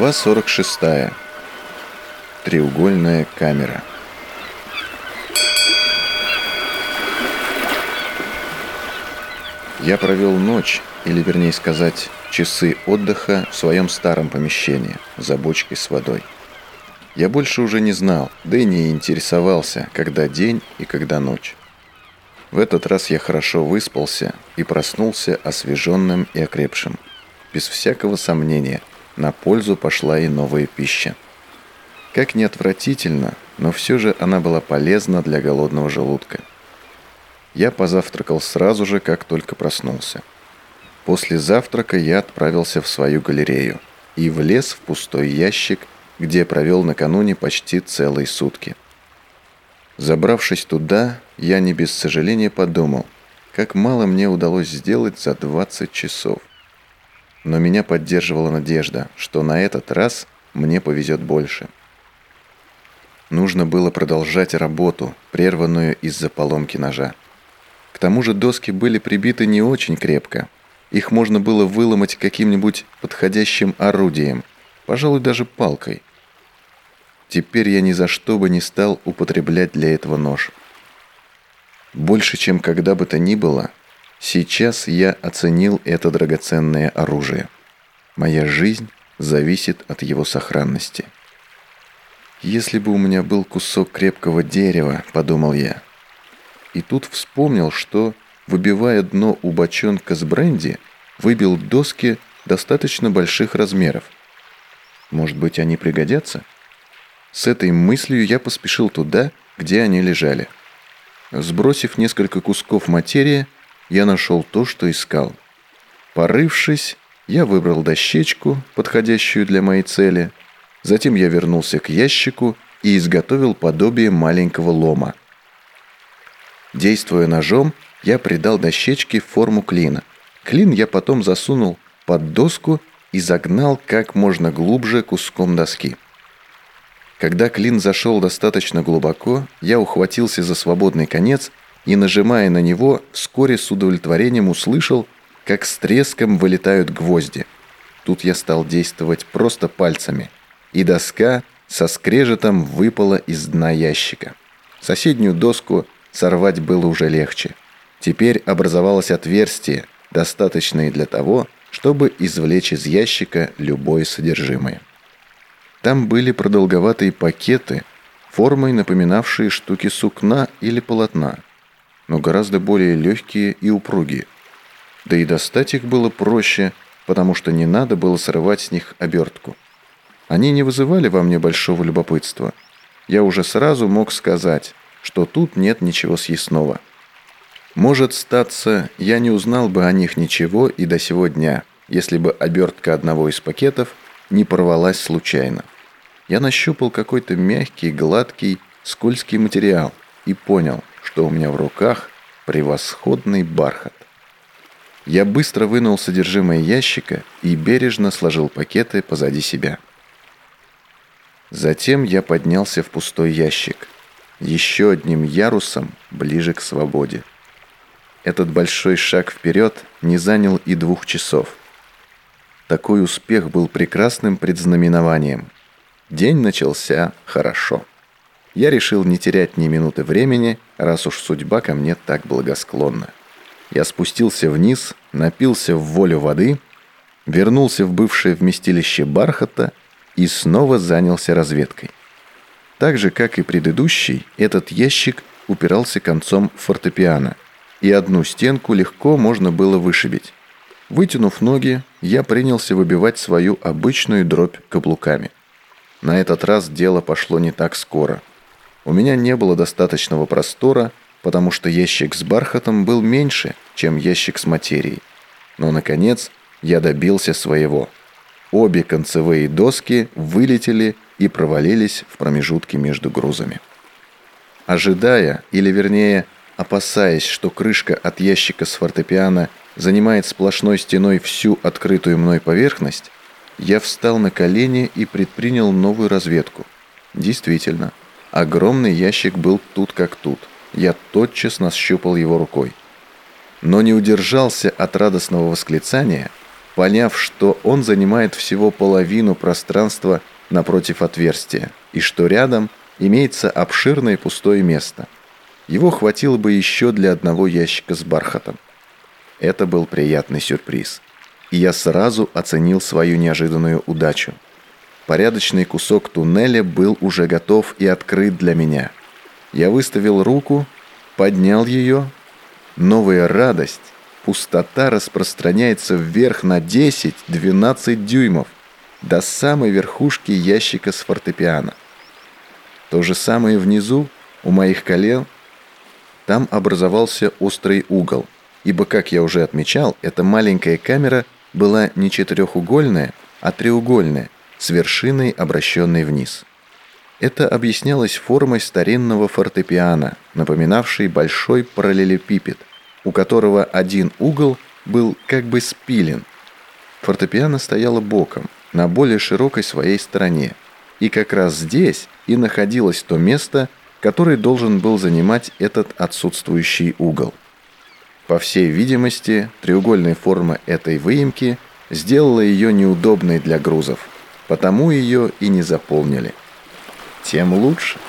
Глава 46. Треугольная камера. Я провел ночь, или вернее сказать, часы отдыха в своем старом помещении, за бочкой с водой. Я больше уже не знал, да и не интересовался, когда день и когда ночь. В этот раз я хорошо выспался и проснулся освеженным и окрепшим. Без всякого сомнения – на пользу пошла и новая пища. Как ни отвратительно, но все же она была полезна для голодного желудка. Я позавтракал сразу же, как только проснулся. После завтрака я отправился в свою галерею и влез в пустой ящик, где провел накануне почти целые сутки. Забравшись туда, я не без сожаления подумал, как мало мне удалось сделать за 20 часов. Но меня поддерживала надежда, что на этот раз мне повезет больше. Нужно было продолжать работу, прерванную из-за поломки ножа. К тому же доски были прибиты не очень крепко. Их можно было выломать каким-нибудь подходящим орудием, пожалуй, даже палкой. Теперь я ни за что бы не стал употреблять для этого нож. Больше, чем когда бы то ни было, Сейчас я оценил это драгоценное оружие. Моя жизнь зависит от его сохранности. «Если бы у меня был кусок крепкого дерева», — подумал я. И тут вспомнил, что, выбивая дно у бочонка с бренди, выбил доски достаточно больших размеров. Может быть, они пригодятся? С этой мыслью я поспешил туда, где они лежали. Сбросив несколько кусков материи, я нашел то, что искал. Порывшись, я выбрал дощечку, подходящую для моей цели. Затем я вернулся к ящику и изготовил подобие маленького лома. Действуя ножом, я придал дощечке форму клина. Клин я потом засунул под доску и загнал как можно глубже куском доски. Когда клин зашел достаточно глубоко, я ухватился за свободный конец и, нажимая на него, вскоре с удовлетворением услышал, как с треском вылетают гвозди. Тут я стал действовать просто пальцами, и доска со скрежетом выпала из дна ящика. Соседнюю доску сорвать было уже легче. Теперь образовалось отверстие, достаточное для того, чтобы извлечь из ящика любое содержимое. Там были продолговатые пакеты, формой напоминавшие штуки сукна или полотна – но гораздо более легкие и упругие. Да и достать их было проще, потому что не надо было срывать с них обертку. Они не вызывали во мне большого любопытства. Я уже сразу мог сказать, что тут нет ничего съестного. Может статься, я не узнал бы о них ничего и до сего дня, если бы обертка одного из пакетов не порвалась случайно. Я нащупал какой-то мягкий, гладкий, скользкий материал и понял, что у меня в руках превосходный бархат. Я быстро вынул содержимое ящика и бережно сложил пакеты позади себя. Затем я поднялся в пустой ящик, еще одним ярусом ближе к свободе. Этот большой шаг вперед не занял и двух часов. Такой успех был прекрасным предзнаменованием. День начался хорошо я решил не терять ни минуты времени, раз уж судьба ко мне так благосклонна. Я спустился вниз, напился в волю воды, вернулся в бывшее вместилище бархата и снова занялся разведкой. Так же, как и предыдущий, этот ящик упирался концом фортепиано, и одну стенку легко можно было вышибить. Вытянув ноги, я принялся выбивать свою обычную дробь каблуками. На этот раз дело пошло не так скоро – у меня не было достаточного простора, потому что ящик с бархатом был меньше, чем ящик с материей. Но, наконец, я добился своего. Обе концевые доски вылетели и провалились в промежутки между грузами. Ожидая, или вернее, опасаясь, что крышка от ящика с фортепиано занимает сплошной стеной всю открытую мной поверхность, я встал на колени и предпринял новую разведку. Действительно, Огромный ящик был тут как тут. Я тотчас нащупал его рукой. Но не удержался от радостного восклицания, поняв, что он занимает всего половину пространства напротив отверстия, и что рядом имеется обширное пустое место. Его хватило бы еще для одного ящика с бархатом. Это был приятный сюрприз. И я сразу оценил свою неожиданную удачу. Порядочный кусок туннеля был уже готов и открыт для меня. Я выставил руку, поднял ее. Новая радость, пустота распространяется вверх на 10-12 дюймов до самой верхушки ящика с фортепиано. То же самое внизу, у моих колен, там образовался острый угол, ибо, как я уже отмечал, эта маленькая камера была не четырехугольная, а треугольная, с вершиной, обращенной вниз. Это объяснялось формой старинного фортепиано, напоминавшей большой параллелепипед, у которого один угол был как бы спилен. Фортепиано стояло боком, на более широкой своей стороне, и как раз здесь и находилось то место, которое должен был занимать этот отсутствующий угол. По всей видимости, треугольная форма этой выемки сделала ее неудобной для грузов, потому ее и не заполнили. Тем лучше.